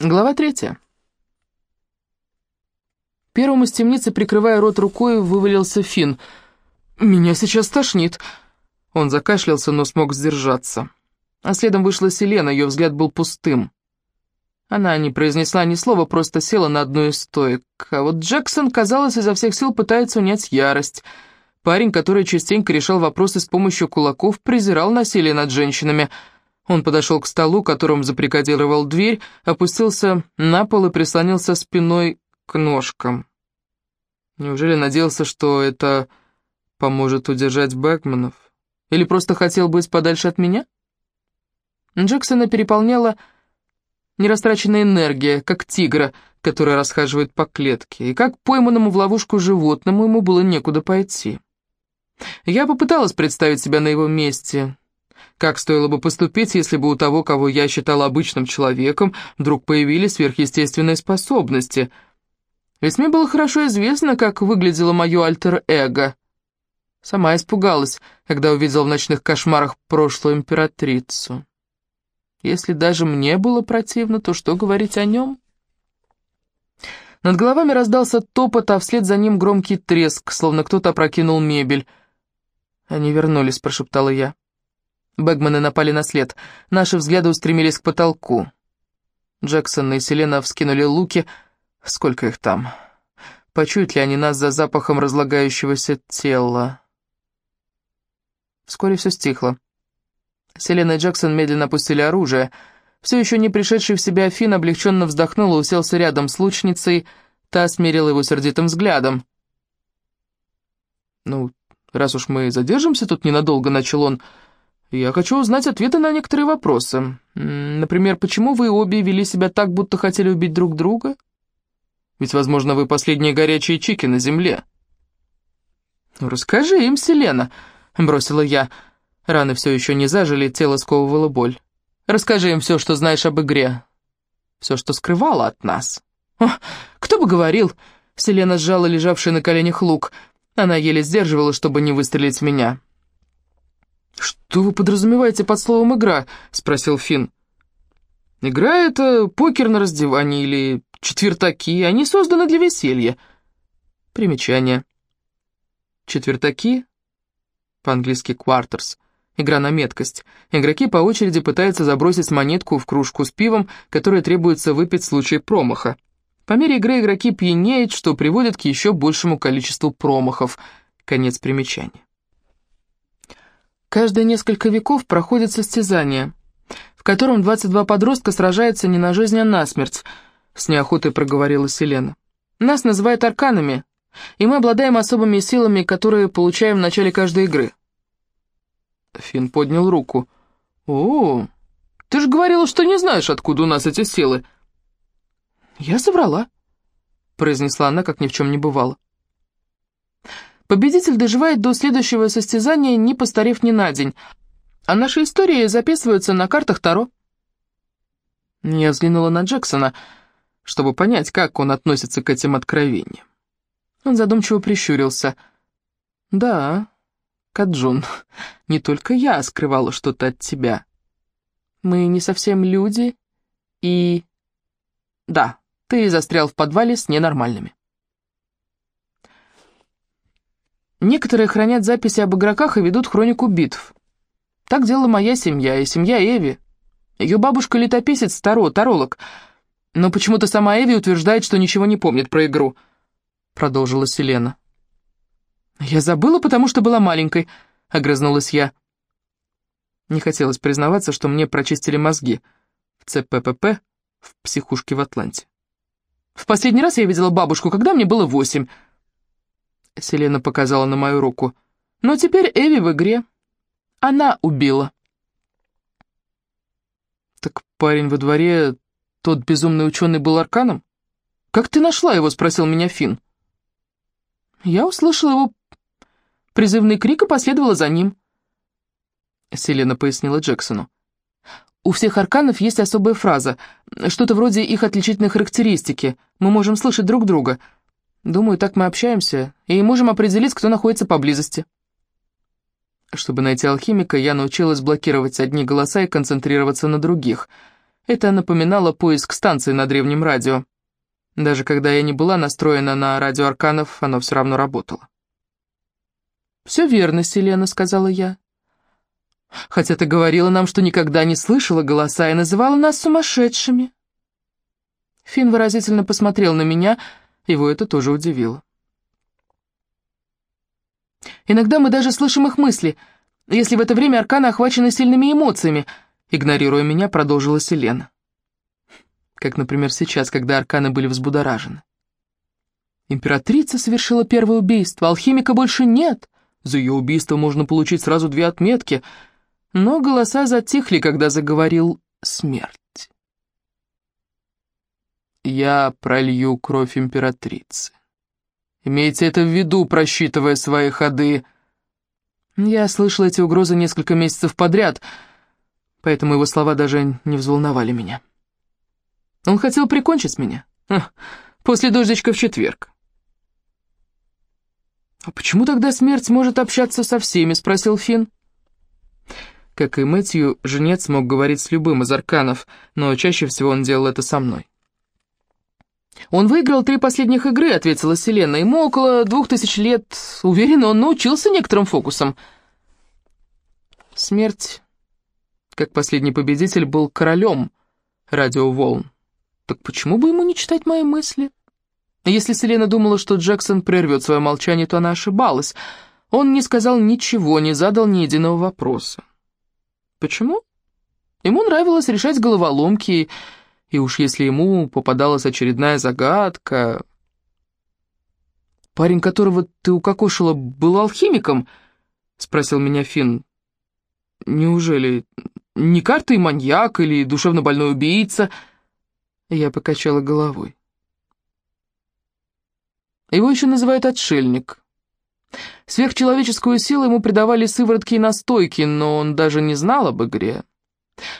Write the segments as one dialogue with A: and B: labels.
A: Глава третья. Первому из темницы, прикрывая рот рукой, вывалился Финн. «Меня сейчас тошнит». Он закашлялся, но смог сдержаться. А следом вышла Селена, ее взгляд был пустым. Она не произнесла ни слова, просто села на одну из стоек. А вот Джексон, казалось, изо всех сил пытается унять ярость. Парень, который частенько решал вопросы с помощью кулаков, презирал насилие над женщинами — он подошел к столу, которым заприкодировал дверь, опустился на пол и прислонился спиной к ножкам. Неужели надеялся, что это поможет удержать Бэкманов? Или просто хотел быть подальше от меня? Джексона переполняла нерастраченная энергия, как тигра, который расхаживает по клетке, и как пойманному в ловушку животному ему было некуда пойти. Я попыталась представить себя на его месте, как стоило бы поступить, если бы у того, кого я считал обычным человеком, вдруг появились сверхъестественные способности? Ведь мне было хорошо известно, как выглядело мое альтер-эго. Сама испугалась, когда увидела в ночных кошмарах прошлую императрицу. Если даже мне было противно, то что говорить о нем? Над головами раздался топот, а вслед за ним громкий треск, словно кто-то опрокинул мебель. «Они вернулись», — прошептала я. Бэгманы напали на след. Наши взгляды устремились к потолку. Джексон и Селена вскинули луки. Сколько их там? Почуют ли они нас за запахом разлагающегося тела? Вскоре все стихло. Селена и Джексон медленно опустили оружие. Все еще не пришедший в себя Финн облегченно вздохнул и уселся рядом с лучницей. Та смерила его сердитым взглядом. «Ну, раз уж мы задержимся тут ненадолго», — начал он, — я хочу узнать ответы на некоторые вопросы. Например, почему вы обе вели себя так, будто хотели убить друг друга? Ведь, возможно, вы последние горячие чики на земле. «Ну, расскажи им, Селена», — бросила я. Раны все еще не зажили, тело сковывало боль. «Расскажи им все, что знаешь об игре. Все, что скрывало от нас». О, кто бы говорил!» Селена сжала лежавший на коленях лук. Она еле сдерживала, чтобы не выстрелить в меня. «Что вы подразумеваете под словом «игра»?» — спросил Финн. «Игра — это покер на раздевании или четвертаки, они созданы для веселья». Примечание. Четвертаки, по-английски quarters, игра на меткость. Игроки по очереди пытаются забросить монетку в кружку с пивом, которое требуется выпить в случае промаха. По мере игры игроки пьянеют, что приводит к еще большему количеству промахов. Конец примечания. Каждые несколько веков проходит состязание, в котором 22 подростка сражаются не на жизнь, а на смерть, с неохотой проговорила Селена. Нас называют арканами, и мы обладаем особыми силами, которые получаем в начале каждой игры. Финн поднял руку. «О, ты же говорила, что не знаешь, откуда у нас эти силы». «Я соврала», — произнесла она, как ни в чем не бывало. Победитель доживает до следующего состязания, не постарев ни на день, а наши истории записываются на картах Таро. Я взглянула на Джексона, чтобы понять, как он относится к этим откровениям. Он задумчиво прищурился. «Да, Каджун, не только я скрывала что-то от тебя. Мы не совсем люди, и... Да, ты застрял в подвале с ненормальными». Некоторые хранят записи об игроках и ведут хронику битв. Так делала моя семья и семья Эви. Ее бабушка летописец Таро, таролог. Но почему-то сама Эви утверждает, что ничего не помнит про игру. Продолжила Селена. «Я забыла, потому что была маленькой», — огрызнулась я. Не хотелось признаваться, что мне прочистили мозги в ЦППП в психушке в Атланте. В последний раз я видела бабушку, когда мне было восемь. Селена показала на мою руку. «Но теперь Эви в игре. Она убила». «Так парень во дворе, тот безумный ученый был арканом? Как ты нашла его?» — спросил меня Финн. Я услышала его призывный крик и последовала за ним. Селена пояснила Джексону. У всех арканов есть особая фраза, что-то вроде их отличительной характеристики. Мы можем слышать друг друга — Думаю, так мы общаемся и можем определить, кто находится поблизости. Чтобы найти алхимика, я научилась блокировать одни голоса и концентрироваться на других. Это напоминало поиск станции на древнем радио. Даже когда я не была настроена на радио Арканов, оно все равно работало. «Все верно, Селена», — сказала я. «Хотя ты говорила нам, что никогда не слышала голоса и называла нас сумасшедшими». Финн выразительно посмотрел на меня, его это тоже удивило. «Иногда мы даже слышим их мысли, если в это время арканы охвачены сильными эмоциями», игнорируя меня, продолжила Селена. Как, например, сейчас, когда арканы были взбудоражены. Императрица совершила первое убийство, алхимика больше нет. За ее убийство можно получить сразу две отметки. Но голоса затихли, когда заговорил смерть. «Я пролью кровь императрицы. Имейте это в виду, просчитывая свои ходы». Я слышала эти угрозы несколько месяцев подряд, поэтому его слова даже не взволновали меня. Он хотел прикончить меня. После дождичка в четверг. «А почему тогда смерть может общаться со всеми?» — спросил Финн. Как и Мэтью, женец мог говорить с любым из арканов, но чаще всего он делал это со мной. «Он выиграл три последних игры», — ответила Селена. «Ему около двух тысяч лет. Уверена, он научился некоторым фокусам». Смерть, как последний победитель, был королем радиоволн. Так почему бы ему не читать мои мысли? Если Селена думала, что Джексон прервет свое молчание, то она ошибалась. Он не сказал ничего, не задал ни единого вопроса. Почему? Ему нравилось решать головоломки, и уж если ему попадалась очередная загадка... «Парень, которого ты укокошила, был алхимиком?» — спросил меня Финн. «Неужели не карта и маньяк или душевно больной убийца?» Я покачала головой. Его еще называют отшельник. Сверхчеловеческую силу ему придавали сыворотки и настойки, но он даже не знал об игре.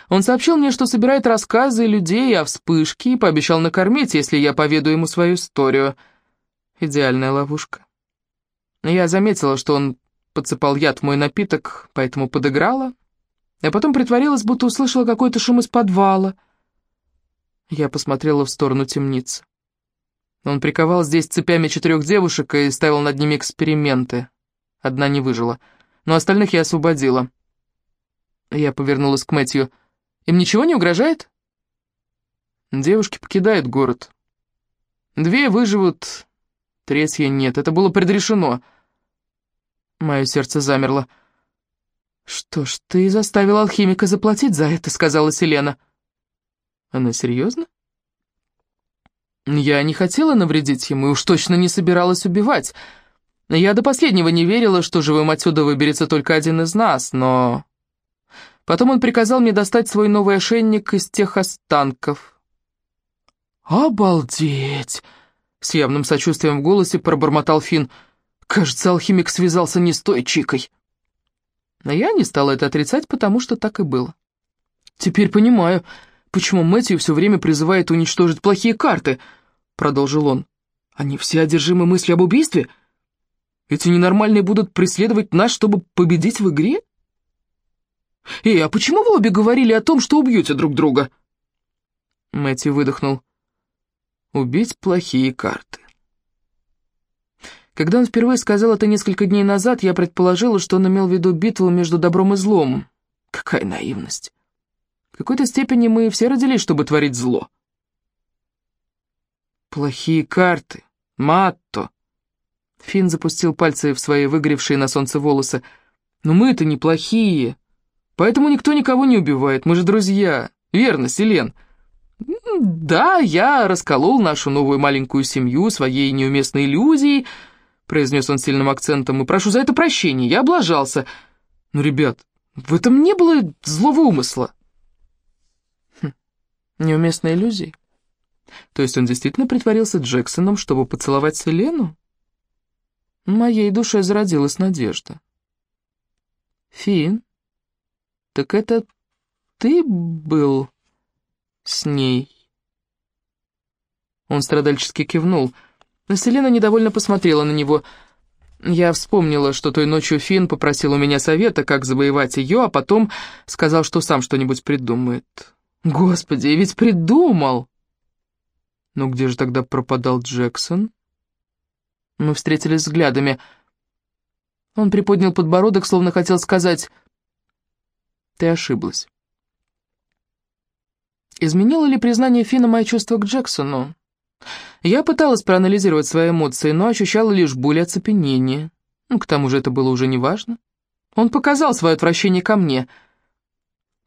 A: Он сообщил мне, что собирает рассказы людей о вспышке и пообещал накормить, если я поведу ему свою историю. Идеальная ловушка. Я заметила, что он подсыпал яд в мой напиток, поэтому подыграла, а потом притворилась, будто услышала какой-то шум из подвала. Я посмотрела в сторону темницы. Он приковал здесь цепями четырех девушек и ставил над ними эксперименты. Одна не выжила, но остальных я освободила. Я повернулась к Мэтью. «Им ничего не угрожает?» Девушки покидают город. Две выживут, третья нет. Это было предрешено. Мое сердце замерло. «Что ж, ты заставил алхимика заплатить за это», — сказала Селена. «Она серьезно?» Я не хотела навредить ему и уж точно не собиралась убивать. Я до последнего не верила, что живым отсюда выберется только один из нас, но... Потом он приказал мне достать свой новый ошейник из тех останков. «Обалдеть!» — с явным сочувствием в голосе пробормотал Финн. «Кажется, алхимик связался не с той чикой». Но я не стала это отрицать, потому что так и было. «Теперь понимаю, почему Мэтью все время призывает уничтожить плохие карты», — продолжил он. «Они все одержимы мыслью об убийстве? Эти ненормальные будут преследовать нас, чтобы победить в игре?» «Эй, а почему вы обе говорили о том, что убьете друг друга?» Мэтью выдохнул. «Убить плохие карты». Когда он впервые сказал это несколько дней назад, я предположила, что он имел в виду битву между добром и злом. Какая наивность. В какой-то степени мы все родились, чтобы творить зло. Плохие карты. Матто. Финн запустил пальцы в свои выгоревшие на солнце волосы. Но мы-то неплохие. Поэтому никто никого не убивает, мы же друзья. Верно, Селен? Да, я расколол нашу новую маленькую семью своей неуместной иллюзией, произнес он сильным акцентом, и прошу за это прощения, я облажался. Ну, ребят, в этом не было злого умысла. Хм, неуместной иллюзии? То есть он действительно притворился Джексоном, чтобы поцеловать Селену? В моей душе зародилась надежда. Фин, так это ты был с ней?» Он страдальчески кивнул. Селена недовольно посмотрела на него. Я вспомнила, что той ночью Финн попросил у меня совета, как завоевать ее, а потом сказал, что сам что-нибудь придумает. Господи, ведь придумал! Ну где же тогда пропадал Джексон? Мы встретились взглядами. Он приподнял подбородок, словно хотел сказать «Ты ошиблась». Изменило ли признание Фина мои чувства к Джексону? Я пыталась проанализировать свои эмоции, но ощущала лишь боль и оцепенение. Ну, к тому же это было уже неважно. Он показал свое отвращение ко мне.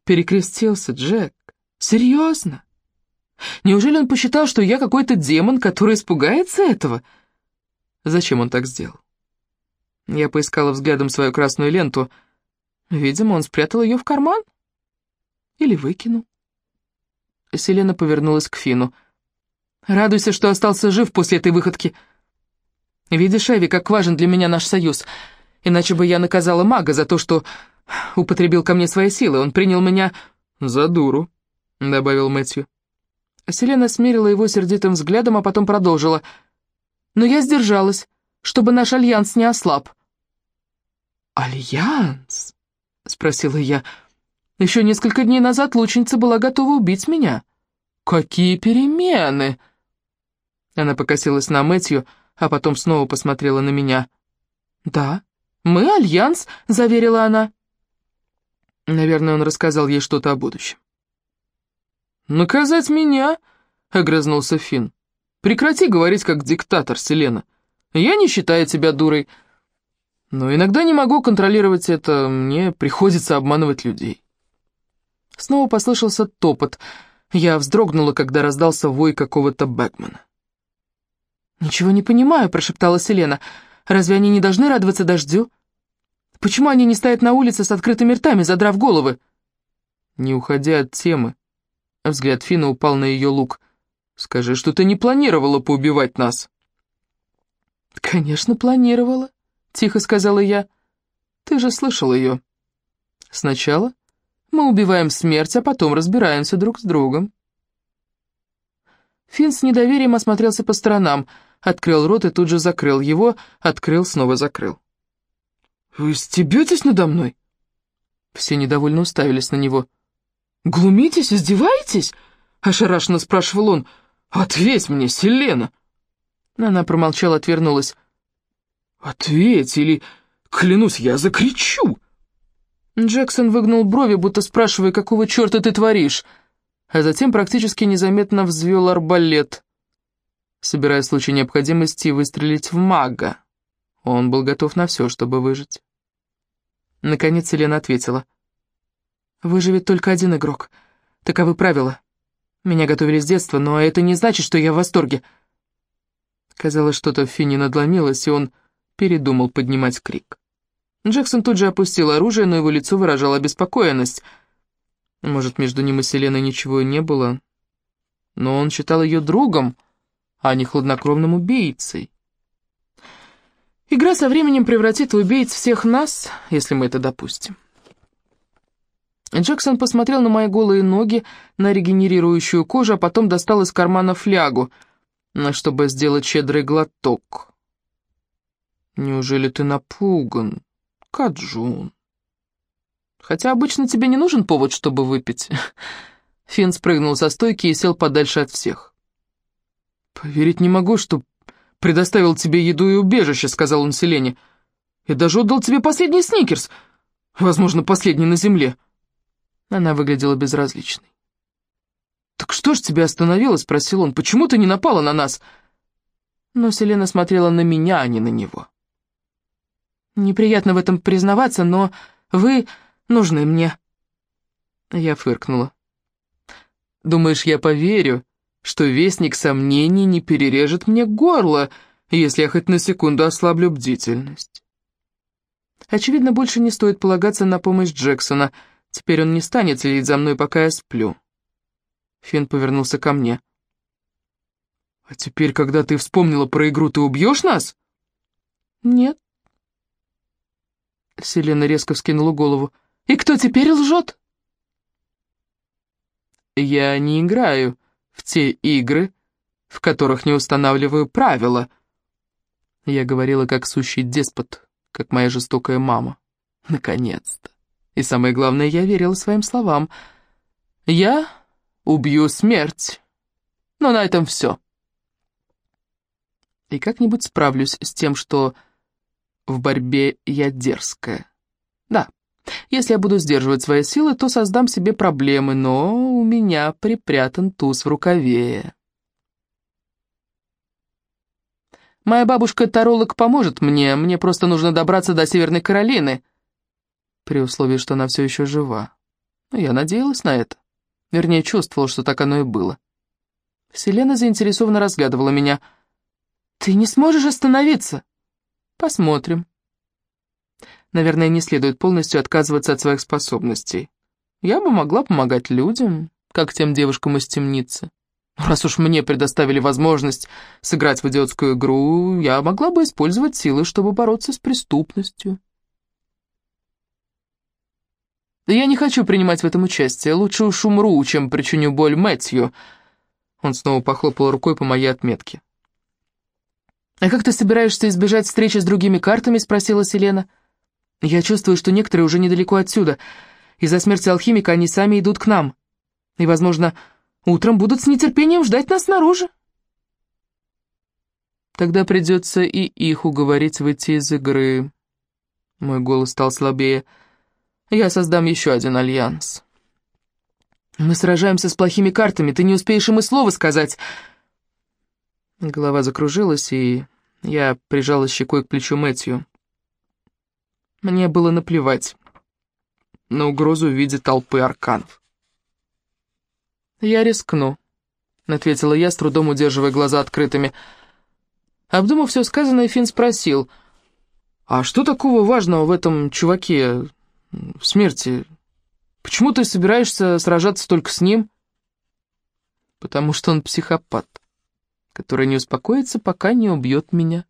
A: Перекрестился Джек. Серьезно? Неужели он посчитал, что я какой-то демон, который испугается этого? Зачем он так сделал? Я поискала взглядом свою красную ленту. Видимо, он спрятал ее в карман. Или выкинул. Селена повернулась к Фину. «Радуйся, что остался жив после этой выходки. Видишь, Эви, как важен для меня наш союз. Иначе бы я наказала мага за то, что употребил ко мне свои силы. Он принял меня за дуру», — добавил Мэтью. Селена смерила его сердитым взглядом, а потом продолжила. «Но я сдержалась, чтобы наш альянс не ослаб». «Альянс?» — спросила я. «Еще несколько дней назад лучница была готова убить меня». «Какие перемены!» Она покосилась на Мэтью, а потом снова посмотрела на меня. «Да, мы альянс», — заверила она. Наверное, он рассказал ей что-то о будущем. «Наказать меня?» — огрызнулся Финн. «Прекрати говорить как диктатор, Селена. Я не считаю тебя дурой. Но иногда не могу контролировать это, мне приходится обманывать людей». Снова послышался топот. Я вздрогнула, когда раздался вой какого-то Бэкмана. «Ничего не понимаю», — прошептала Селена. «Разве они не должны радоваться дождю? Почему они не стоят на улице с открытыми ртами, задрав головы?» «Не уходя от темы», Взгляд Фина упал на ее лук. «Скажи, что ты не планировала поубивать нас?» «Конечно, планировала», — тихо сказала я. «Ты же слышал ее. Сначала мы убиваем смерть, а потом разбираемся друг с другом». Финн с недоверием осмотрелся по сторонам, открыл рот и тут же закрыл его, открыл, снова закрыл. «Вы стебетесь надо мной?» Все недовольно уставились на него. «Глумитесь, издеваетесь?» — ошарашенно спрашивал он. «Ответь мне, Селена!» Она промолчала, отвернулась. «Ответь, или, клянусь, я закричу!» Джексон выгнул брови, будто спрашивая, какого черта ты творишь, а затем практически незаметно взвел арбалет, собирая в случае необходимости выстрелить в мага. Он был готов на все, чтобы выжить. Наконец Елена ответила. Выживет только один игрок. Таковы правила. Меня готовили с детства, но это не значит, что я в восторге. Казалось, что-то в Финни надломилось, и он передумал поднимать крик. Джексон тут же опустил оружие, но его лицо выражало обеспокоенность. Может, между ним и Селеной ничего и не было, но он считал ее другом, а не хладнокровным убийцей. Игра со временем превратит в убийц всех нас, если мы это допустим. Джексон посмотрел на мои голые ноги, на регенерирующую кожу, а потом достал из кармана флягу, чтобы сделать щедрый глоток. «Неужели ты напуган, Каджун?» «Хотя обычно тебе не нужен повод, чтобы выпить». Финн спрыгнул со стойки и сел подальше от всех. «Поверить не могу, что предоставил тебе еду и убежище», — сказал он Селене. «Я даже отдал тебе последний сникерс, возможно, последний на земле». Она выглядела безразличной. «Так что ж тебя остановило?» — спросил он. «Почему ты не напала на нас?» Но Селена смотрела на меня, а не на него. «Неприятно в этом признаваться, но вы нужны мне». Я фыркнула. «Думаешь, я поверю, что вестник сомнений не перережет мне горло, если я хоть на секунду ослаблю бдительность?» Очевидно, больше не стоит полагаться на помощь Джексона — Теперь он не станет следить за мной, пока я сплю. Финн повернулся ко мне. «А теперь, когда ты вспомнила про игру, ты убьешь нас?» «Нет». Селена резко вскинула голову. «И кто теперь лжет?» «Я не играю в те игры, в которых не устанавливаю правила». Я говорила как сущий деспот, как моя жестокая мама. Наконец-то. И самое главное, я верила своим словам. Я убью смерть. Но на этом все. И как-нибудь справлюсь с тем, что в борьбе я дерзкая. Да, если я буду сдерживать свои силы, то создам себе проблемы, но у меня припрятан туз в рукаве. Моя бабушка-таролог поможет мне, мне просто нужно добраться до Северной Каролины, при условии, что она все еще жива. Но я надеялась на это. Вернее, чувствовала, что так оно и было. Селена заинтересованно разглядывала меня. «Ты не сможешь остановиться?» «Посмотрим». Наверное, не следует полностью отказываться от своих способностей. Я бы могла помогать людям, как тем девушкам из темницы. Раз уж мне предоставили возможность сыграть в идиотскую игру, я могла бы использовать силы, чтобы бороться с преступностью. Я не хочу принимать в этом участие. Лучше уж умру, чем причиню боль Мэтью. Он снова похлопал рукой по моей отметке. «А как ты собираешься избежать встречи с другими картами?» — спросила Селена. «Я чувствую, что некоторые уже недалеко отсюда. Из-за смерти алхимика они сами идут к нам. И, возможно, Утром будут с нетерпением ждать нас снаружи. Тогда придется и их уговорить выйти из игры. Мой голос стал слабее. Я создам еще один альянс. Мы сражаемся с плохими картами, ты не успеешь им и слова сказать. Голова закружилась, и я прижала щекой к плечу Мэтью. Мне было наплевать на угрозу в виде толпы арканов. «Я рискну», — ответила я, с трудом удерживая глаза открытыми. Обдумав все сказанное, Финн спросил, «А что такого важного в этом чуваке, в смерти? Почему ты собираешься сражаться только с ним?» «Потому что он психопат, который не успокоится, пока не убьет меня».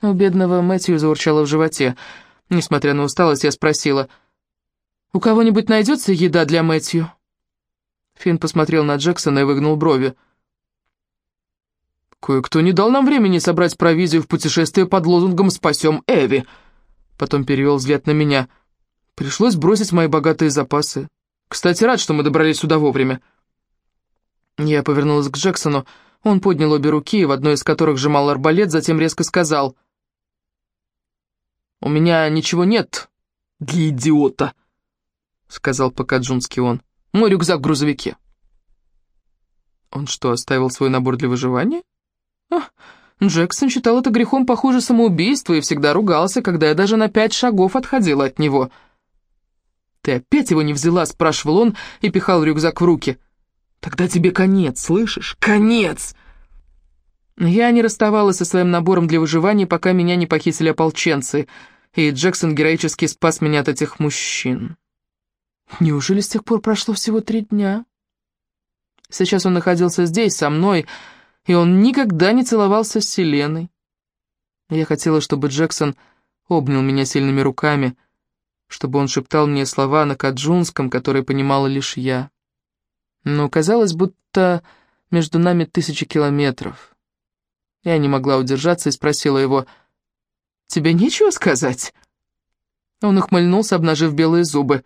A: У бедного Мэтью заурчало в животе. Несмотря на усталость, я спросила, «У кого-нибудь найдется еда для Мэтью?» Финн посмотрел на Джексона и выгнул брови. «Кое-кто не дал нам времени собрать провизию в путешествие под лозунгом «Спасем Эви». Потом перевел взгляд на меня. Пришлось бросить мои богатые запасы. Кстати, рад, что мы добрались сюда вовремя. Я повернулась к Джексону. Он поднял обе руки, в одной из которых сжимал арбалет, затем резко сказал. «У меня ничего нет для идиота», — сказал по-каджунски он. Мой рюкзак в грузовике». «Он что, оставил свой набор для выживания?» Ах, Джексон считал это грехом похуже самоубийства и всегда ругался, когда я даже на пять шагов отходила от него. «Ты опять его не взяла?» — спрашивал он и пихал рюкзак в руки. «Тогда тебе конец, слышишь? Конец!» Я не расставалась со своим набором для выживания, пока меня не похитили ополченцы, и Джексон героически спас меня от этих мужчин. Неужели с тех пор прошло всего три дня? Сейчас он находился здесь, со мной, и он никогда не целовался с Селеной. Я хотела, чтобы Джексон обнял меня сильными руками, чтобы он шептал мне слова на каджунском, которые понимала лишь я. Но казалось, будто между нами тысячи километров. Я не могла удержаться и спросила его, «Тебе нечего сказать?» Он ухмыльнулся, обнажив белые зубы.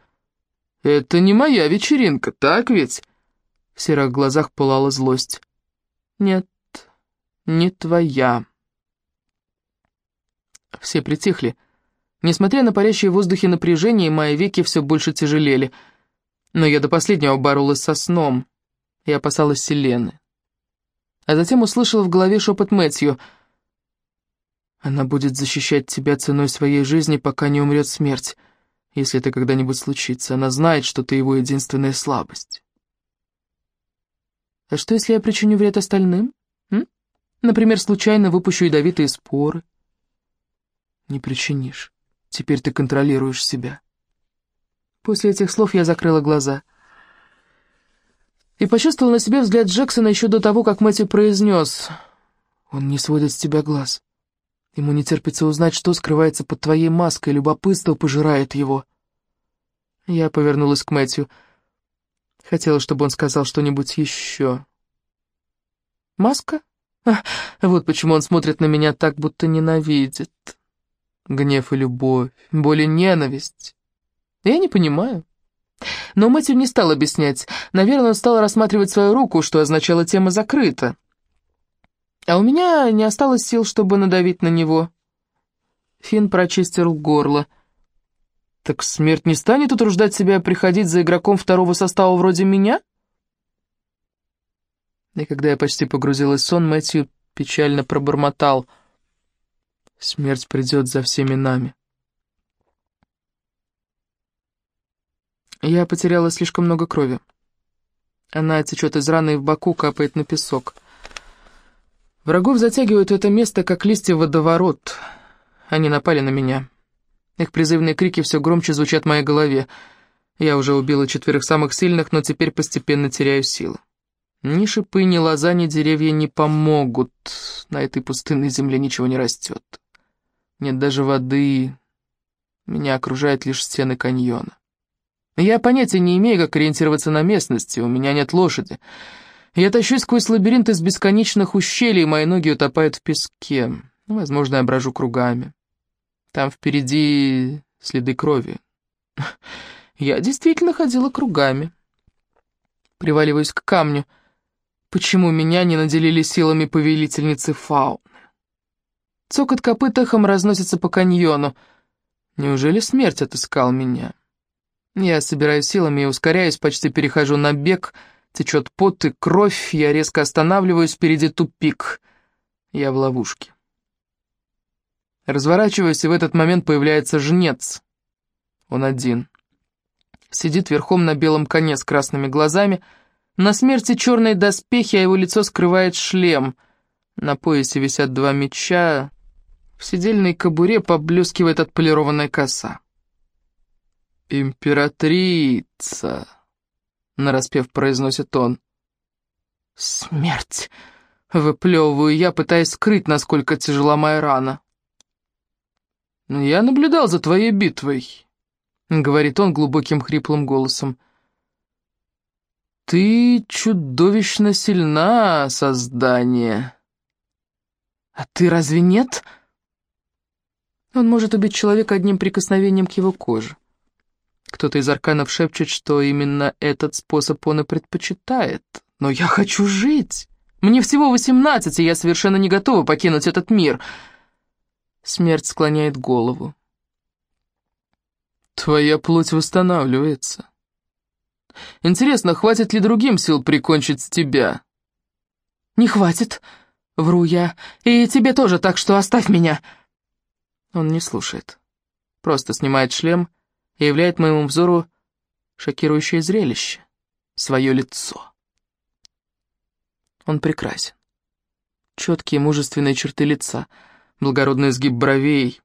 A: «Это не моя вечеринка, так ведь?» В серых глазах пылала злость. «Нет, не твоя». Все притихли. Несмотря на парящее в воздухе напряжение, мои веки все больше тяжелели. Но я до последнего боролась со сном и опасалась Селены. А затем услышала в голове шепот Мэтью. «Она будет защищать тебя ценой своей жизни, пока не умрет смерть» если это когда-нибудь случится. Она знает, что ты его единственная слабость. А что, если я причиню вред остальным? М? Например, случайно выпущу ядовитые споры? Не причинишь. Теперь ты контролируешь себя. После этих слов я закрыла глаза. И почувствовала на себе взгляд Джексона еще до того, как Мэтью произнес. Он не сводит с тебя глаз. Ему не терпится узнать, что скрывается под твоей маской, любопытство пожирает его. Я повернулась к Мэтью. Хотела, чтобы он сказал что-нибудь еще. «Маска? А, вот почему он смотрит на меня так, будто ненавидит. Гнев и любовь, боль и ненависть. Я не понимаю. Но Мэтью не стал объяснять. Наверное, он стал рассматривать свою руку, что означало «тема закрыта». А у меня не осталось сил, чтобы надавить на него. Финн прочистил горло. «Так смерть не станет утруждать себя приходить за игроком второго состава вроде меня?» И когда я почти погрузилась в сон, Мэтью печально пробормотал. «Смерть придет за всеми нами». Я потеряла слишком много крови. Она течет из раны и в боку, капает на песок. Врагов затягивают в это место, как листья водоворот. Они напали на меня. Их призывные крики все громче звучат в моей голове. Я уже убила четверых самых сильных, но теперь постепенно теряю силы. Ни шипы, ни лоза, ни деревья не помогут. На этой пустынной земле ничего не растет. Нет даже воды. Меня окружают лишь стены каньона. Я понятия не имею, как ориентироваться на местности, у меня нет лошади. Я тащусь сквозь лабиринт из бесконечных ущелий, мои ноги утопают в песке. Ну, возможно, я брожу кругами. Там впереди следы крови. Я действительно ходила кругами. Приваливаюсь к камню. Почему меня не наделили силами повелительницы фауны? Цокот копыт эхом разносится по каньону. Неужели смерть отыскал меня? Я собираю силами и ускоряюсь, почти перехожу на бег. Течет пот и кровь, я резко останавливаюсь, впереди тупик. Я в ловушке. Разворачиваюсь, и в этот момент появляется жнец. Он один. Сидит верхом на белом коне с красными глазами. На смерти черные доспехи, а его лицо скрывает шлем. На поясе висят два меча. В сидельной кобуре поблескивает отполированная коса. «Императрица!» — нараспев произносит он. «Смерть!» — выплевываю я, пытаясь скрыть, насколько тяжела моя рана. «Я наблюдал за твоей битвой», — говорит он глубоким хриплым голосом. «Ты чудовищно сильна, создание». «А ты разве нет?» Он может убить человека одним прикосновением к его коже. Кто-то из арканов шепчет, что именно этот способ он и предпочитает. Но я хочу жить. Мне всего восемнадцать, и я совершенно не готова покинуть этот мир. Смерть склоняет голову. Твоя плоть восстанавливается. Интересно, хватит ли другим сил прикончить тебя? Не хватит, вру я. И тебе тоже, так что оставь меня. Он не слушает. Просто снимает шлем и являет моему взору шокирующее зрелище — свое лицо. Он прекрасен. Четкие мужественные черты лица, благородный изгиб бровей.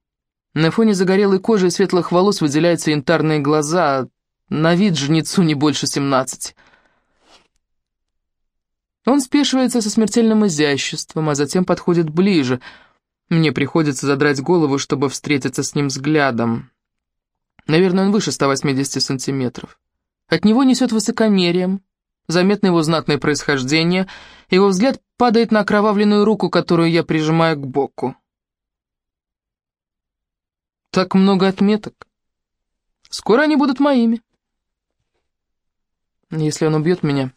A: На фоне загорелой кожи и светлых волос выделяются янтарные глаза, на вид жнецу не больше семнадцати. Он спешивается со смертельным изяществом, а затем подходит ближе. Мне приходится задрать голову, чтобы встретиться с ним взглядом. Наверное, он выше 180 сантиметров. От него несет высокомерием, заметно его знатное происхождение, его взгляд падает на окровавленную руку, которую я прижимаю к боку. Так много отметок. Скоро они будут моими. Если он убьет меня,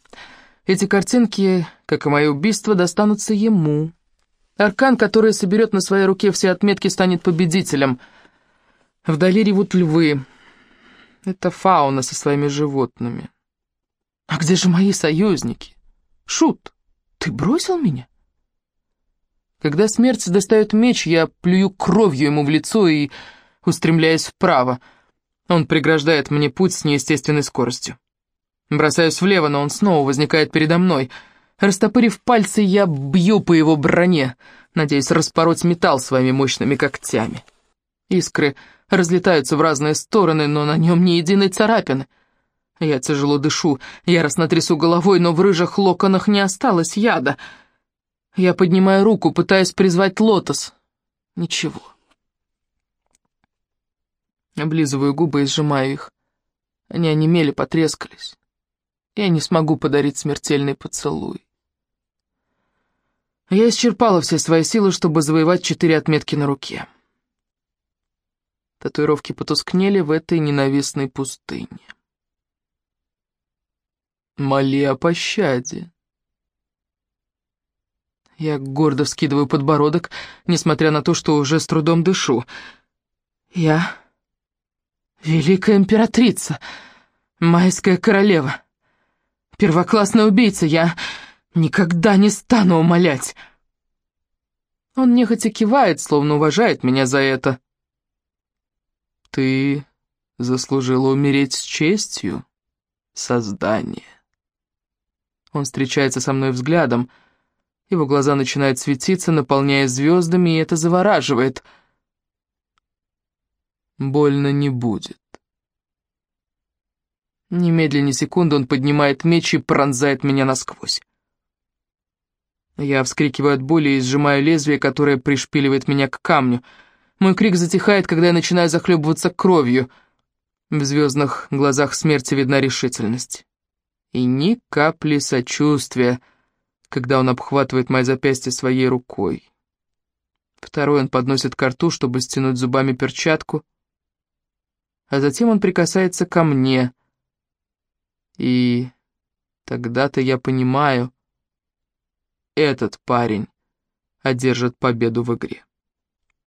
A: эти картинки, как и мое убийство, достанутся ему. Аркан, который соберет на своей руке все отметки, станет победителем — Вдали ревут львы. Это фауна со своими животными. А где же мои союзники? Шут, ты бросил меня? Когда смерть достает меч, я плюю кровью ему в лицо и устремляюсь вправо. Он преграждает мне путь с неестественной скоростью. Бросаюсь влево, но он снова возникает передо мной. Растопырив пальцы, я бью по его броне, надеясь распороть металл своими мощными когтями. Искры разлетаются в разные стороны, но на нем ни единой царапины. Я тяжело дышу, яростно трясу головой, но в рыжих локонах не осталось яда. Я поднимаю руку, пытаясь призвать лотос. Ничего. Облизываю губы и сжимаю их. Они онемели, потрескались. Я не смогу подарить смертельный поцелуй. Я исчерпала все свои силы, чтобы завоевать четыре отметки на руке. Татуировки потускнели в этой ненавистной пустыне. Моли о пощаде. Я гордо вскидываю подбородок, несмотря на то, что уже с трудом дышу. Я великая императрица, майская королева, первоклассная убийца. Я никогда не стану умолять. Он нехотя кивает, словно уважает меня за это. Ты заслужила умереть с честью, создание. Он встречается со мной взглядом, его глаза начинают светиться, наполняя звездами, и это завораживает. Больно не будет. Немедленно секунду он поднимает меч и пронзает меня насквозь. Я вскрикиваю от боли и сжимаю лезвие, которое пришпиливает меня к камню. Мой крик затихает, когда я начинаю захлебываться кровью. В звездных глазах смерти видна решительность. И ни капли сочувствия, когда он обхватывает мое запястье своей рукой. Второй он подносит к рту, чтобы стянуть зубами перчатку, а затем он прикасается ко мне. И тогда-то я понимаю, этот парень одержит победу в игре.